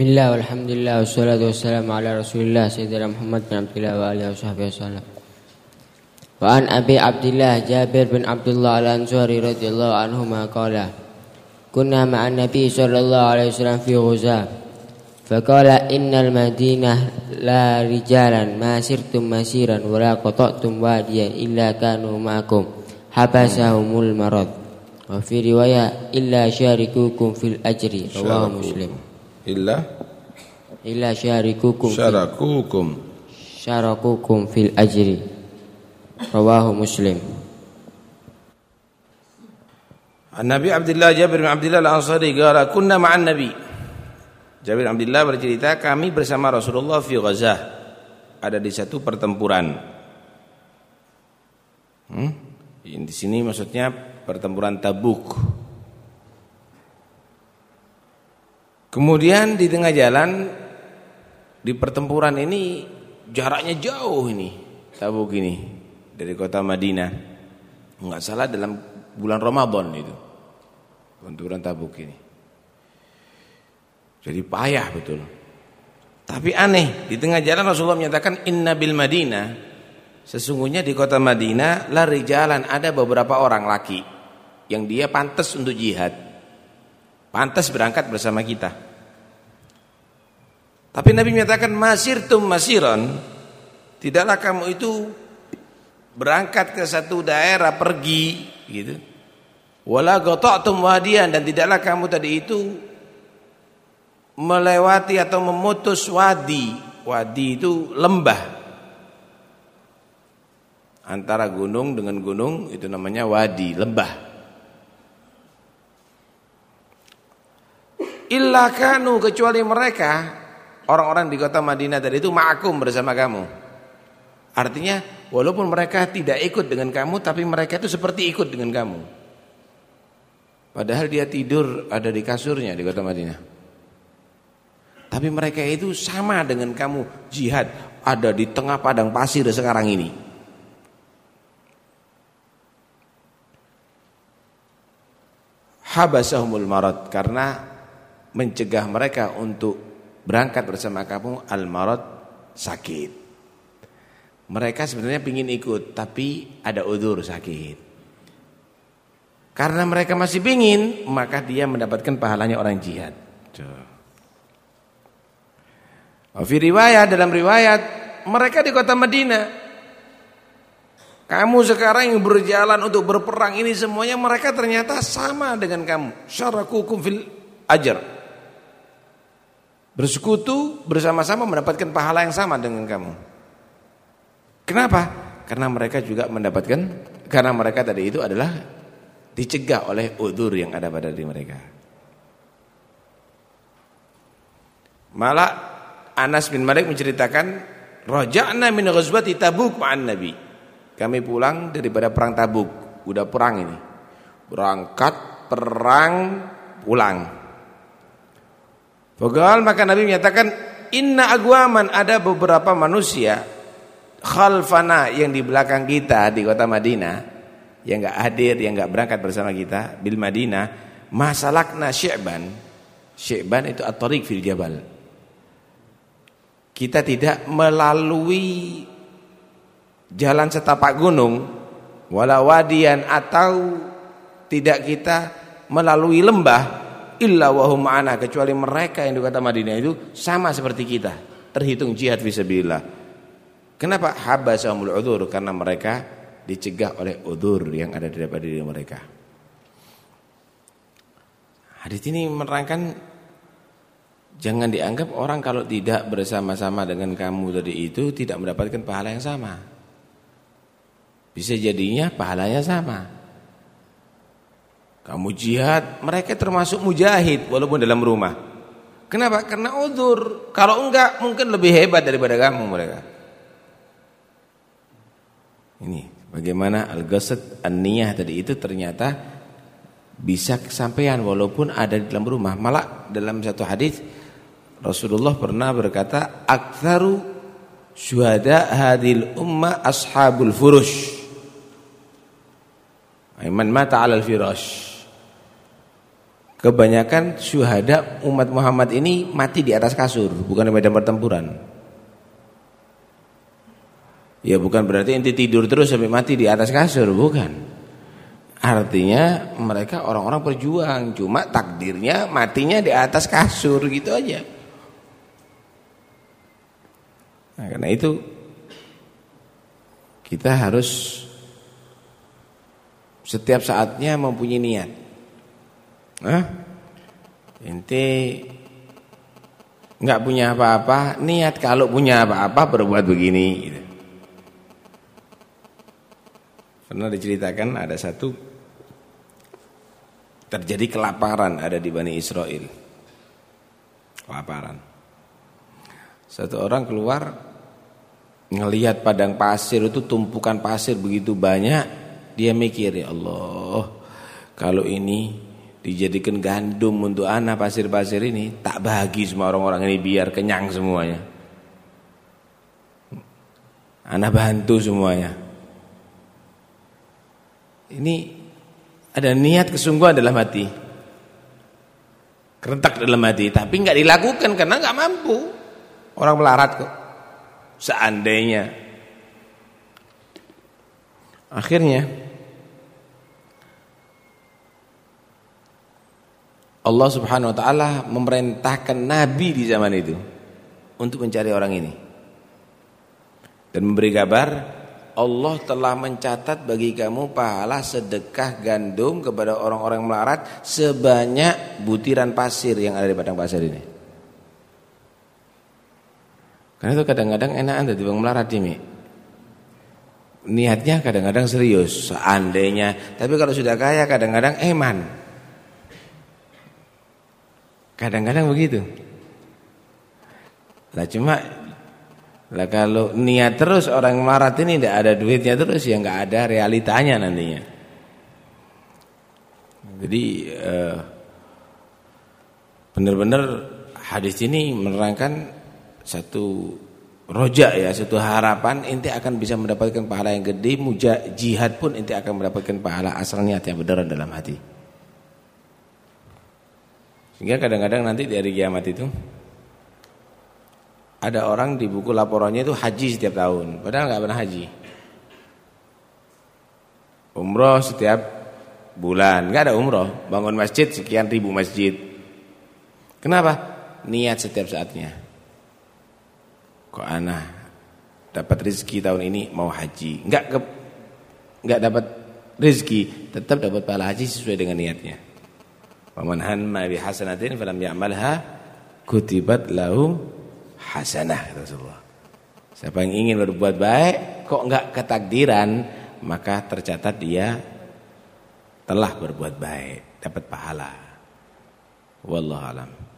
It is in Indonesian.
Bismillah, alhamdulillah, wassalatu wassalamu ala rasulillah Sayyidina Muhammad bin Abdullah wa alihi wa sahbihi wasallam. Wa an Abi Abdullah Jabir bin Abdullah al-Ansari radhiyallahu anhu ma qala Kunna ma'an Nabi sallallahu alaihi wasallam fi Ghuzah Faqala innal madinah la rijalan ma sirtum masiran wa la qata'tum wadiyan illa kanu ma'akum habasahumul marad wa fi riwayah illa syarikukum fil ajri rawahu muslim illa? Illa syarikukum syarakukum. Syarakukum fil ajri. Rawahu muslim. An Nabi Abdullah Jabir bin Abdullah Al-Ansari qala kunna ma'an Nabi. Jabir bin Abdullah bercerita kami bersama Rasulullah fi Ghazah. Ada di satu pertempuran. Hmm? di sini maksudnya pertempuran Tabuk. Kemudian di tengah jalan di pertempuran ini jaraknya jauh ini Tabuk ini dari kota Madinah. Enggak salah dalam bulan Ramadan itu. Pertempuran Tabuk ini. Jadi payah betul. Tapi aneh, di tengah jalan Rasulullah menyatakan inna bil Madinah sesungguhnya di kota Madinah lari jalan ada beberapa orang laki yang dia pantas untuk jihad. Pantas berangkat bersama kita. Tapi Nabi menyatakan masirtum masiran. Tidaklah kamu itu berangkat ke satu daerah pergi gitu. Wala qata'tum wadiyan dan tidaklah kamu tadi itu melewati atau memutus wadi. Wadi itu lembah. Antara gunung dengan gunung itu namanya wadi, lembah. Illa kanu kecuali mereka orang-orang di kota Madinah tadi itu ma'akum bersama kamu. Artinya walaupun mereka tidak ikut dengan kamu tapi mereka itu seperti ikut dengan kamu. Padahal dia tidur ada di kasurnya di kota Madinah. Tapi mereka itu sama dengan kamu jihad ada di tengah padang pasir sekarang ini. Habasahumul marad karena mencegah mereka untuk berangkat bersama kamu al-marad sakit. Mereka sebenarnya ingin ikut tapi ada udur sakit. Karena mereka masih ingin maka dia mendapatkan pahalanya orang jihad. Fi riwayat dalam riwayat mereka di kota Madinah kamu sekarang yang berjalan untuk berperang ini semuanya mereka ternyata sama dengan kamu. Syarakukum fil ajar. Bersekutu bersama-sama mendapatkan pahala yang sama dengan kamu. Kenapa? Karena mereka juga mendapatkan karena mereka tadi itu adalah dicegah oleh udur yang ada pada diri mereka. Malah Anas bin Malik menceritakan raja'na min ghazwati Tabuk ma'an Nabi. Kami pulang daripada perang Tabuk, udah perang ini. Berangkat perang pulang. Fagal maka Nabi menyatakan inna agwaman ada beberapa manusia khalfana yang di belakang kita di kota Madinah yang enggak hadir yang enggak berangkat bersama kita bil Madinah masalakna syi'ban. Syi'ban itu at-tariq fil jabal. Kita tidak melalui jalan setapak gunung wala wadian atau tidak kita melalui lembah illa wahum ma'ana kecuali mereka yang di kota Madinah itu sama seperti kita terhitung jihad fisabilillah. Kenapa? Habasahumul udzur karena mereka dicegah oleh udzur yang ada di dalam diri mereka. Hadis ini menerangkan jangan dianggap orang kalau tidak bersama-sama dengan kamu tadi itu tidak mendapatkan pahala yang sama. Bisa jadinya pahalanya sama kamu jihad, mereka termasuk mujahid walaupun dalam rumah. Kenapa? Karena udur. Kalau enggak mungkin lebih hebat daripada kamu mereka. Ini bagaimana al-ghasad an-niyah tadi itu ternyata bisa kesampaian walaupun ada di dalam rumah. Malah dalam satu hadis Rasulullah pernah berkata, "Aktsaru syuhada hadil umma ashabul furush." Aiman mata 'alal firash. Kebanyakan syuhada umat Muhammad ini mati di atas kasur, bukan di medan pertempuran. Ya bukan berarti inti tidur terus sampai mati di atas kasur, bukan. Artinya mereka orang-orang berjuang, cuma takdirnya matinya di atas kasur gitu aja. Nah, karena itu kita harus setiap saatnya mempunyai niat. Hah? Ente nggak punya apa-apa, niat kalau punya apa-apa berbuat begini. Gitu. Pernah diceritakan ada satu terjadi kelaparan ada di Bani Israel. Kelaparan. Satu orang keluar ngelihat padang pasir itu tumpukan pasir begitu banyak, dia mikir ya Allah, kalau ini dijadikan gandum untuk anak pasir-pasir ini. Tak bagi semua orang-orang ini biar kenyang semuanya. Anak bantu semuanya. Ini ada niat kesungguhan dalam hati. Kerentak dalam hati. Tapi nggak dilakukan karena nggak mampu. Orang melarat kok. Seandainya. Akhirnya Allah Subhanahu wa taala memerintahkan nabi di zaman itu untuk mencari orang ini. Dan memberi kabar Allah telah mencatat bagi kamu pahala sedekah gandum kepada orang-orang melarat sebanyak butiran pasir yang ada di padang pasir ini. Karena itu kadang-kadang enakan dari bang melarat ini. Niatnya kadang-kadang serius, seandainya. Tapi kalau sudah kaya kadang-kadang eman. Kadang-kadang begitu. Lah cuma lah kalau niat terus orang marat ini tidak ada duitnya terus ya nggak ada realitanya nantinya. Jadi eh, benar-benar hadis ini menerangkan satu rojak ya, satu harapan inti akan bisa mendapatkan pahala yang gede, mujah jihad pun inti akan mendapatkan pahala asal niat yang benar dalam hati. Sehingga kadang-kadang nanti di hari kiamat itu ada orang di buku laporannya itu haji setiap tahun, padahal nggak pernah haji. Umroh setiap bulan, nggak ada umroh. Bangun masjid sekian ribu masjid. Kenapa? Niat setiap saatnya. Kok anah dapat rezeki tahun ini mau haji, nggak nggak dapat rezeki, tetap dapat pahala haji sesuai dengan niatnya. Waman hamma bi hasanatin falam ya'malha kutibat lahu hasanah Rasulullah. Siapa yang ingin berbuat baik kok enggak ketakdiran maka tercatat dia telah berbuat baik, dapat pahala. Wallahu alam.